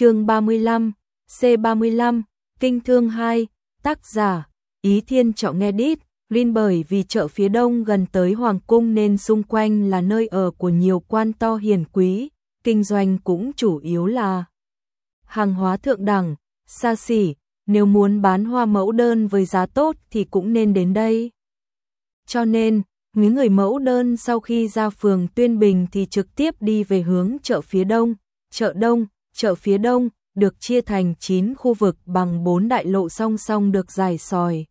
chương 35, C35, Kinh Thương 2, tác giả, Ý Thiên Trọng nghe đít, Linh bởi vì chợ phía đông gần tới Hoàng Cung nên xung quanh là nơi ở của nhiều quan to hiền quý, kinh doanh cũng chủ yếu là hàng hóa thượng đẳng, xa xỉ, nếu muốn bán hoa mẫu đơn với giá tốt thì cũng nên đến đây. Cho nên, những người mẫu đơn sau khi ra phường Tuyên Bình thì trực tiếp đi về hướng chợ phía đông, chợ đông, chợ phía đông được chia thành 9 khu vực bằng 4 đại lộ song song được dài sòi.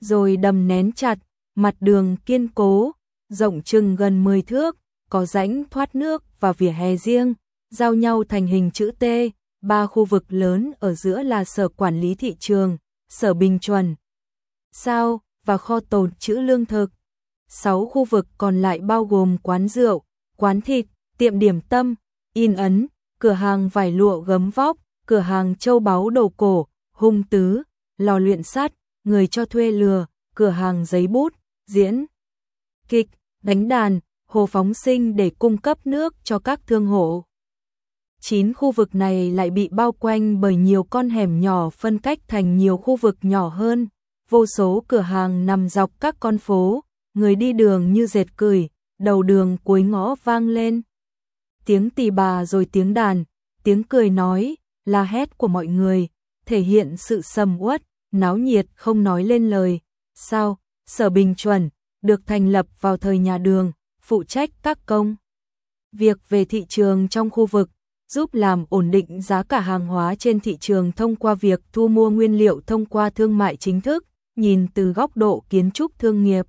Rồi đầm nén chặt, mặt đường kiên cố, rộng chừng gần 10 thước, có rãnh thoát nước và vỉa hè riêng, giao nhau thành hình chữ T, ba khu vực lớn ở giữa là sở quản lý thị trường, sở bình chuẩn, sao và kho tồn chữ lương thực. Sáu khu vực còn lại bao gồm quán rượu, quán thịt, tiệm điểm tâm, in ấn, cửa hàng vải lụa gấm vóc, cửa hàng châu báu đồ cổ, hung tứ, lò luyện sắt, người cho thuê lừa, cửa hàng giấy bút, diễn, kịch, đánh đàn, hồ phóng sinh để cung cấp nước cho các thương hộ. Chín khu vực này lại bị bao quanh bởi nhiều con hẻm nhỏ phân cách thành nhiều khu vực nhỏ hơn, vô số cửa hàng nằm dọc các con phố, người đi đường như dệt cười, đầu đường cuối ngõ vang lên. Tiếng tỳ bà rồi tiếng đàn, tiếng cười nói, la hét của mọi người, thể hiện sự sầm uất, náo nhiệt không nói lên lời. Sao, Sở Bình Chuẩn, được thành lập vào thời nhà đường, phụ trách các công. Việc về thị trường trong khu vực, giúp làm ổn định giá cả hàng hóa trên thị trường thông qua việc thu mua nguyên liệu thông qua thương mại chính thức, nhìn từ góc độ kiến trúc thương nghiệp.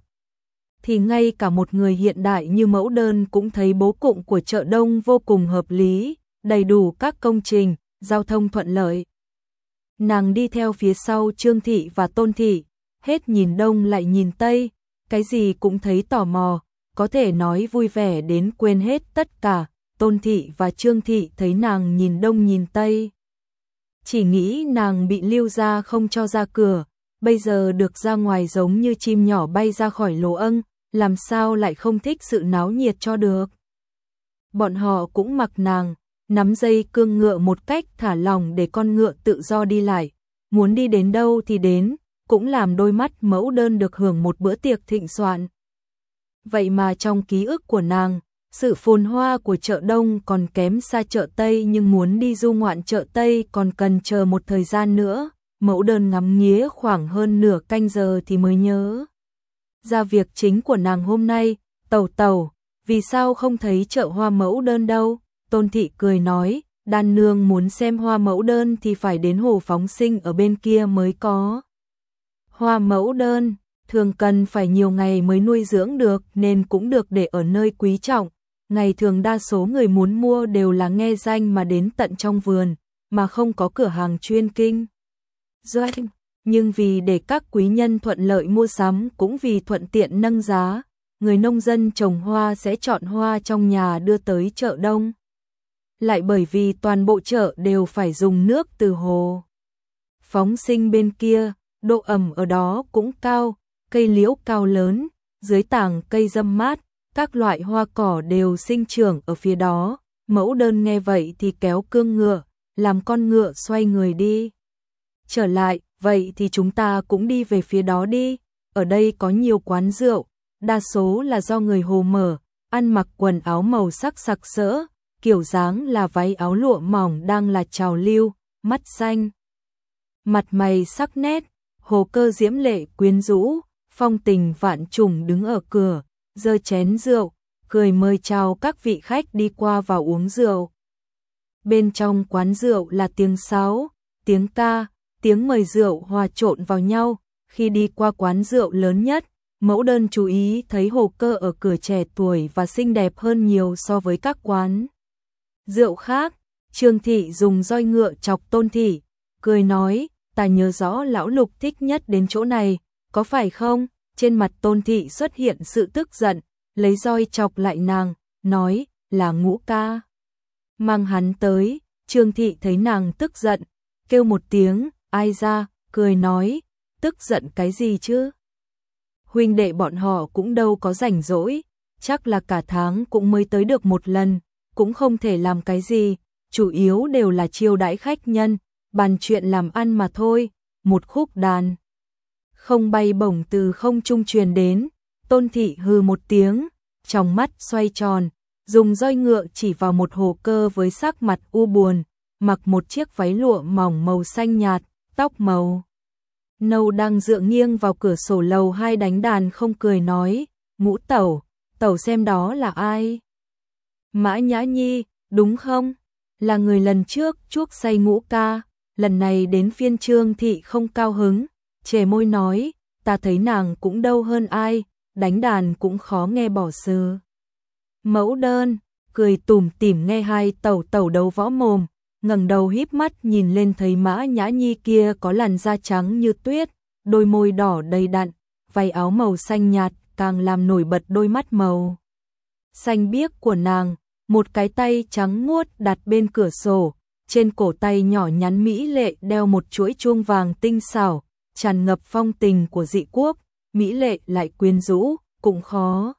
Thì ngay cả một người hiện đại như mẫu đơn cũng thấy bố cụm của chợ đông vô cùng hợp lý, đầy đủ các công trình, giao thông thuận lợi. Nàng đi theo phía sau Trương Thị và Tôn Thị, hết nhìn đông lại nhìn tây, cái gì cũng thấy tò mò, có thể nói vui vẻ đến quên hết tất cả, Tôn Thị và Trương Thị thấy nàng nhìn đông nhìn tây. Chỉ nghĩ nàng bị lưu ra không cho ra cửa, bây giờ được ra ngoài giống như chim nhỏ bay ra khỏi lỗ âng, làm sao lại không thích sự náo nhiệt cho được. Bọn họ cũng mặc nàng, nắm dây cương ngựa một cách thả lòng để con ngựa tự do đi lại, muốn đi đến đâu thì đến, cũng làm đôi mắt mẫu đơn được hưởng một bữa tiệc thịnh soạn. Vậy mà trong ký ức của nàng, sự phồn hoa của chợ Đông còn kém xa chợ Tây nhưng muốn đi du ngoạn chợ Tây còn cần chờ một thời gian nữa, mẫu đơn ngắm nghía khoảng hơn nửa canh giờ thì mới nhớ. Ra việc chính của nàng hôm nay, tẩu tẩu vì sao không thấy chợ hoa mẫu đơn đâu? Tôn Thị cười nói, đan nương muốn xem hoa mẫu đơn thì phải đến hồ phóng sinh ở bên kia mới có. Hoa mẫu đơn, thường cần phải nhiều ngày mới nuôi dưỡng được nên cũng được để ở nơi quý trọng. Ngày thường đa số người muốn mua đều là nghe danh mà đến tận trong vườn, mà không có cửa hàng chuyên kinh. Doanh, nhưng vì để các quý nhân thuận lợi mua sắm cũng vì thuận tiện nâng giá, người nông dân trồng hoa sẽ chọn hoa trong nhà đưa tới chợ đông lại bởi vì toàn bộ chợ đều phải dùng nước từ hồ. Phóng sinh bên kia, độ ẩm ở đó cũng cao, cây liễu cao lớn, dưới tảng cây dâm mát, các loại hoa cỏ đều sinh trưởng ở phía đó. Mẫu đơn nghe vậy thì kéo cương ngựa, làm con ngựa xoay người đi. Trở lại, vậy thì chúng ta cũng đi về phía đó đi. Ở đây có nhiều quán rượu, đa số là do người hồ mở, ăn mặc quần áo màu sắc sặc sỡ, kiểu dáng là váy áo lụa mỏng đang là trào lưu, mắt xanh. Mặt mày sắc nét, hồ cơ diễm lệ quyến rũ, phong tình vạn trùng đứng ở cửa, giơ chén rượu, cười mời chào các vị khách đi qua vào uống rượu. Bên trong quán rượu là tiếng sáo, tiếng ca, tiếng mời rượu hòa trộn vào nhau, khi đi qua quán rượu lớn nhất, mẫu đơn chú ý thấy hồ cơ ở cửa trẻ tuổi và xinh đẹp hơn nhiều so với các quán rượu khác, Trương Thị dùng roi ngựa chọc Tôn Thị, cười nói, ta nhớ rõ lão lục thích nhất đến chỗ này, có phải không? Trên mặt Tôn Thị xuất hiện sự tức giận, lấy roi chọc lại nàng, nói, là ngũ ca. Mang hắn tới, Trương Thị thấy nàng tức giận, kêu một tiếng, ai ra, cười nói, tức giận cái gì chứ? Huynh đệ bọn họ cũng đâu có rảnh rỗi, chắc là cả tháng cũng mới tới được một lần, cũng không thể làm cái gì, chủ yếu đều là chiêu đãi khách nhân, bàn chuyện làm ăn mà thôi, một khúc đàn. Không bay bổng từ không trung truyền đến, tôn thị hư một tiếng, trong mắt xoay tròn, dùng roi ngựa chỉ vào một hồ cơ với sắc mặt u buồn, mặc một chiếc váy lụa mỏng màu xanh nhạt, tóc màu nâu đang dựa nghiêng vào cửa sổ lầu hai đánh đàn không cười nói, ngũ tẩu, tẩu xem đó là ai? Mã Nhã Nhi, đúng không? Là người lần trước chuốc say ngũ ca, lần này đến phiên trương thị không cao hứng, chề môi nói, ta thấy nàng cũng đâu hơn ai, đánh đàn cũng khó nghe bỏ sư. Mẫu đơn, cười tủm tỉm nghe hai tẩu tẩu đấu võ mồm, ngẩng đầu híp mắt nhìn lên thấy mã nhã nhi kia có làn da trắng như tuyết, đôi môi đỏ đầy đặn, váy áo màu xanh nhạt càng làm nổi bật đôi mắt màu xanh biếc của nàng, một cái tay trắng muốt đặt bên cửa sổ, trên cổ tay nhỏ nhắn mỹ lệ đeo một chuỗi chuông vàng tinh xảo, tràn ngập phong tình của dị quốc, mỹ lệ lại quyến rũ, cũng khó.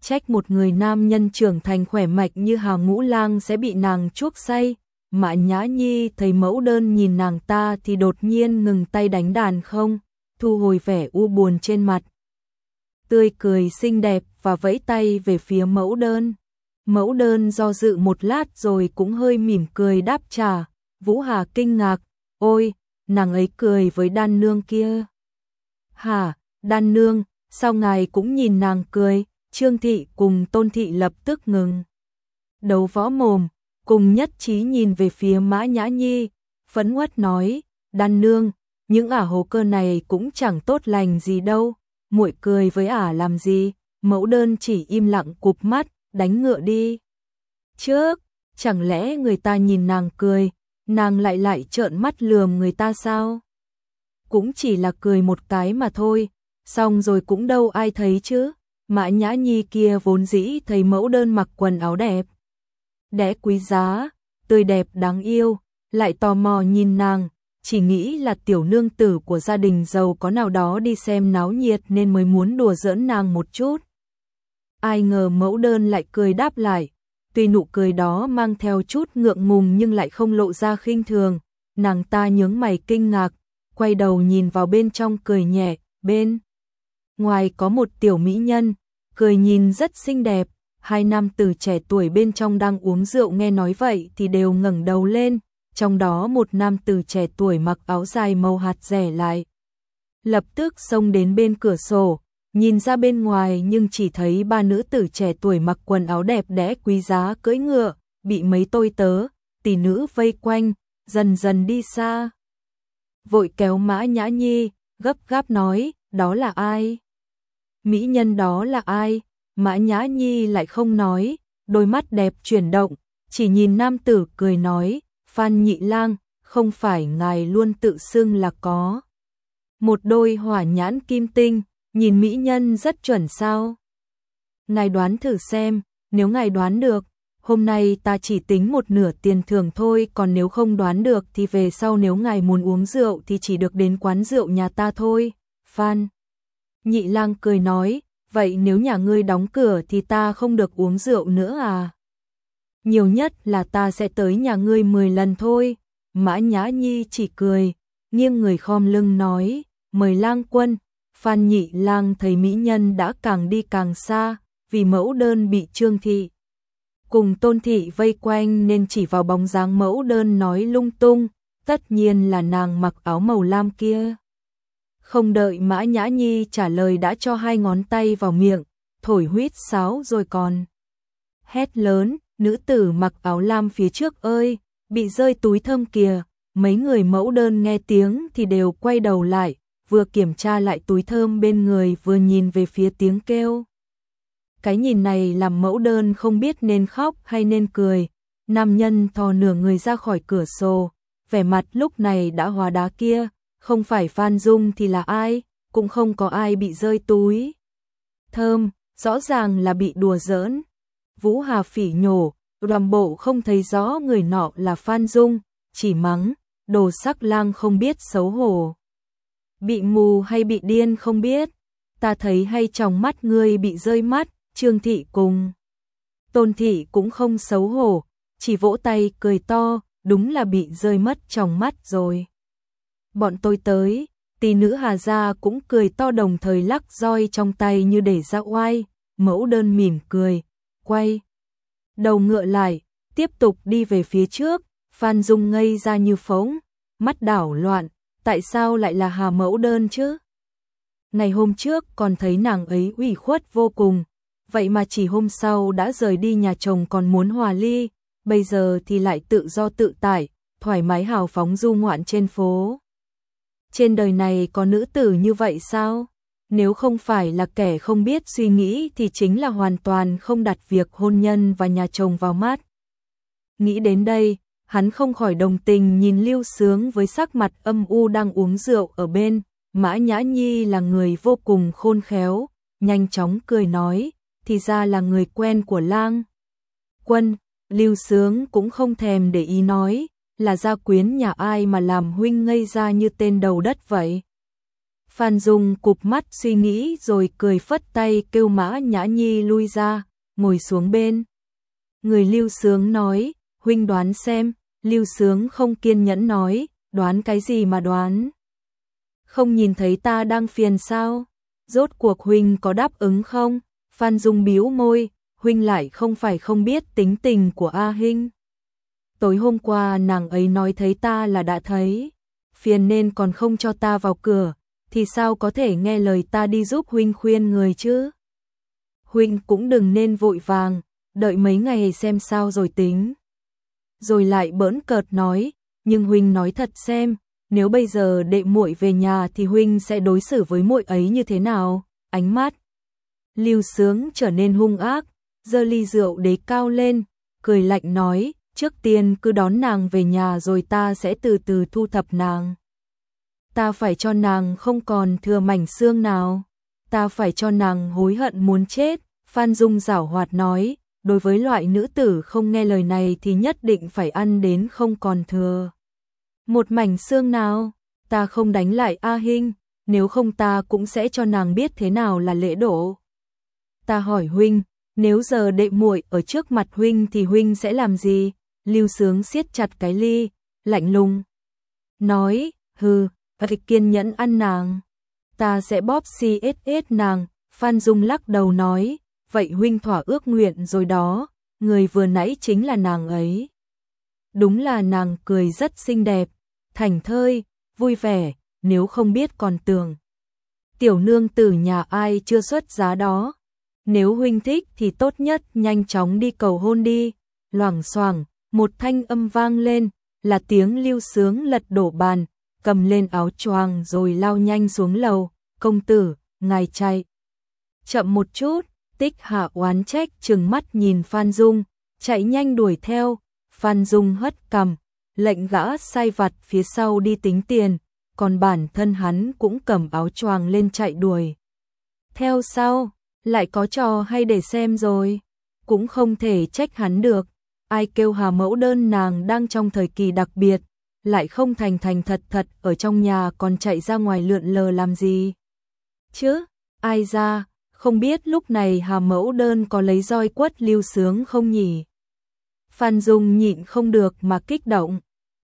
Trách một người nam nhân trưởng thành khỏe mạch như hà Ngũ Lang sẽ bị nàng chuốc say, Mã Nhã Nhi thấy mẫu đơn nhìn nàng ta thì đột nhiên ngừng tay đánh đàn không, thu hồi vẻ u buồn trên mặt. Tươi cười xinh đẹp và vẫy tay về phía mẫu đơn. Mẫu đơn do dự một lát rồi cũng hơi mỉm cười đáp trả, Vũ Hà kinh ngạc, ôi, nàng ấy cười với đan nương kia. hà đan nương, sao ngài cũng nhìn nàng cười, Trương Thị cùng Tôn Thị lập tức ngừng. Đấu võ mồm, cùng nhất trí nhìn về phía Mã Nhã Nhi, phấn uất nói, đan nương, những ả hồ cơ này cũng chẳng tốt lành gì đâu, muội cười với ả làm gì, mẫu đơn chỉ im lặng cụp mắt, đánh ngựa đi. Trước, chẳng lẽ người ta nhìn nàng cười, nàng lại lại trợn mắt lườm người ta sao? Cũng chỉ là cười một cái mà thôi, xong rồi cũng đâu ai thấy chứ. Mã Nhã Nhi kia vốn dĩ thấy mẫu đơn mặc quần áo đẹp, đẽ quý giá, tươi đẹp đáng yêu, lại tò mò nhìn nàng, chỉ nghĩ là tiểu nương tử của gia đình giàu có nào đó đi xem náo nhiệt nên mới muốn đùa giỡn nàng một chút. Ai ngờ mẫu đơn lại cười đáp lại, tuy nụ cười đó mang theo chút ngượng ngùng nhưng lại không lộ ra khinh thường, nàng ta nhướng mày kinh ngạc, quay đầu nhìn vào bên trong cười nhẹ, bên ngoài có một tiểu mỹ nhân, cười nhìn rất xinh đẹp, hai nam tử trẻ tuổi bên trong đang uống rượu nghe nói vậy thì đều ngẩng đầu lên, trong đó một nam tử trẻ tuổi mặc áo dài màu hạt rẻ lại. Lập tức xông đến bên cửa sổ, nhìn ra bên ngoài nhưng chỉ thấy ba nữ tử trẻ tuổi mặc quần áo đẹp đẽ quý giá cưỡi ngựa, bị mấy tôi tớ, tỷ nữ vây quanh, dần dần đi xa. Vội kéo mã nhã nhi, gấp gáp nói, đó là ai? Mỹ nhân đó là ai? Mã Nhã Nhi lại không nói, đôi mắt đẹp chuyển động, chỉ nhìn nam tử cười nói, Phan Nhị Lang, không phải ngài luôn tự xưng là có. Một đôi hỏa nhãn kim tinh, nhìn mỹ nhân rất chuẩn sao. Ngài đoán thử xem, nếu ngài đoán được, hôm nay ta chỉ tính một nửa tiền thưởng thôi, còn nếu không đoán được thì về sau nếu ngài muốn uống rượu thì chỉ được đến quán rượu nhà ta thôi. Phan Nhị Lang cười nói, vậy nếu nhà ngươi đóng cửa thì ta không được uống rượu nữa à? Nhiều nhất là ta sẽ tới nhà ngươi 10 lần thôi. Mã Nhã Nhi chỉ cười, nghiêng người khom lưng nói, mời lang quân. Phan Nhị Lang thấy mỹ nhân đã càng đi càng xa, vì mẫu đơn bị trương thị. Cùng tôn thị vây quanh nên chỉ vào bóng dáng mẫu đơn nói lung tung, tất nhiên là nàng mặc áo màu lam kia. Không đợi Mã Nhã Nhi trả lời đã cho hai ngón tay vào miệng, thổi huýt sáo rồi còn. Hét lớn, nữ tử mặc áo lam phía trước ơi, bị rơi túi thơm kìa, mấy người mẫu đơn nghe tiếng thì đều quay đầu lại, vừa kiểm tra lại túi thơm bên người vừa nhìn về phía tiếng kêu. Cái nhìn này làm mẫu đơn không biết nên khóc hay nên cười, nam nhân thò nửa người ra khỏi cửa sổ, vẻ mặt lúc này đã hòa đá kia, không phải Phan Dung thì là ai, cũng không có ai bị rơi túi. Thơm, rõ ràng là bị đùa giỡn. Vũ Hà phỉ nhổ, đoàn bộ không thấy rõ người nọ là Phan Dung, chỉ mắng, đồ sắc lang không biết xấu hổ. Bị mù hay bị điên không biết, ta thấy hay trong mắt ngươi bị rơi mắt, trương thị cùng. Tôn thị cũng không xấu hổ, chỉ vỗ tay cười to, đúng là bị rơi mất trong mắt rồi. Bọn tôi tới, tỷ nữ Hà Gia cũng cười to đồng thời lắc roi trong tay như để ra oai, mẫu đơn mỉm cười, quay. Đầu ngựa lại, tiếp tục đi về phía trước, Phan Dung ngây ra như phóng, mắt đảo loạn, tại sao lại là Hà mẫu đơn chứ? Ngày hôm trước còn thấy nàng ấy ủy khuất vô cùng, vậy mà chỉ hôm sau đã rời đi nhà chồng còn muốn hòa ly, bây giờ thì lại tự do tự tại, thoải mái hào phóng du ngoạn trên phố. Trên đời này có nữ tử như vậy sao? Nếu không phải là kẻ không biết suy nghĩ thì chính là hoàn toàn không đặt việc hôn nhân và nhà chồng vào mắt. Nghĩ đến đây, hắn không khỏi đồng tình nhìn Lưu Sướng với sắc mặt âm u đang uống rượu ở bên. Mã Nhã Nhi là người vô cùng khôn khéo, nhanh chóng cười nói, thì ra là người quen của lang. Quân, Lưu Sướng cũng không thèm để ý nói, là gia quyến nhà ai mà làm huynh ngây ra như tên đầu đất vậy. Phan Dung cụp mắt suy nghĩ rồi cười phất tay kêu Mã Nhã Nhi lui ra, ngồi xuống bên. Người Lưu Sướng nói, huynh đoán xem, Lưu Sướng không kiên nhẫn nói, đoán cái gì mà đoán. Không nhìn thấy ta đang phiền sao? Rốt cuộc huynh có đáp ứng không? Phan Dung biếu môi, huynh lại không phải không biết tính tình của A Hinh. Tối hôm qua nàng ấy nói thấy ta là đã thấy, phiền nên còn không cho ta vào cửa, thì sao có thể nghe lời ta đi giúp huynh khuyên người chứ? Huynh cũng đừng nên vội vàng, đợi mấy ngày xem sao rồi tính. Rồi lại bỡn cợt nói, nhưng huynh nói thật xem, nếu bây giờ đệ muội về nhà thì huynh sẽ đối xử với muội ấy như thế nào? Ánh mắt Lưu Sướng trở nên hung ác, giơ ly rượu đế cao lên, cười lạnh nói, trước tiên cứ đón nàng về nhà rồi ta sẽ từ từ thu thập nàng. Ta phải cho nàng không còn thừa mảnh xương nào, ta phải cho nàng hối hận muốn chết, Phan Dung giảo hoạt nói, đối với loại nữ tử không nghe lời này thì nhất định phải ăn đến không còn thừa. Một mảnh xương nào, ta không đánh lại A Hinh, nếu không ta cũng sẽ cho nàng biết thế nào là lễ độ. Ta hỏi huynh, nếu giờ đệ muội ở trước mặt huynh thì huynh sẽ làm gì? Lưu Sướng siết chặt cái ly, lạnh lùng. Nói, hừ, phải kiên nhẫn ăn nàng. Ta sẽ bóp CSS nàng, Phan Dung lắc đầu nói, vậy huynh thỏa ước nguyện rồi đó, người vừa nãy chính là nàng ấy. Đúng là nàng cười rất xinh đẹp, thành thơi, vui vẻ, nếu không biết còn tưởng. Tiểu nương tử nhà ai chưa xuất giá đó. Nếu huynh thích thì tốt nhất nhanh chóng đi cầu hôn đi. Loảng xoảng, một thanh âm vang lên, là tiếng lưu sướng lật đổ bàn, cầm lên áo choàng rồi lao nhanh xuống lầu. Công tử, ngài chạy. Chậm một chút, tích hạ oán trách trừng mắt nhìn Phan Dung, chạy nhanh đuổi theo. Phan Dung hất cầm, lệnh gã sai vặt phía sau đi tính tiền, còn bản thân hắn cũng cầm áo choàng lên chạy đuổi. Theo sau, lại có trò hay để xem rồi, cũng không thể trách hắn được, ai kêu hà mẫu đơn nàng đang trong thời kỳ đặc biệt, lại không thành thành thật thật ở trong nhà còn chạy ra ngoài lượn lờ làm gì. Chứ, ai ra, không biết lúc này hà mẫu đơn có lấy roi quất lưu sướng không nhỉ? Phan Dung nhịn không được mà kích động.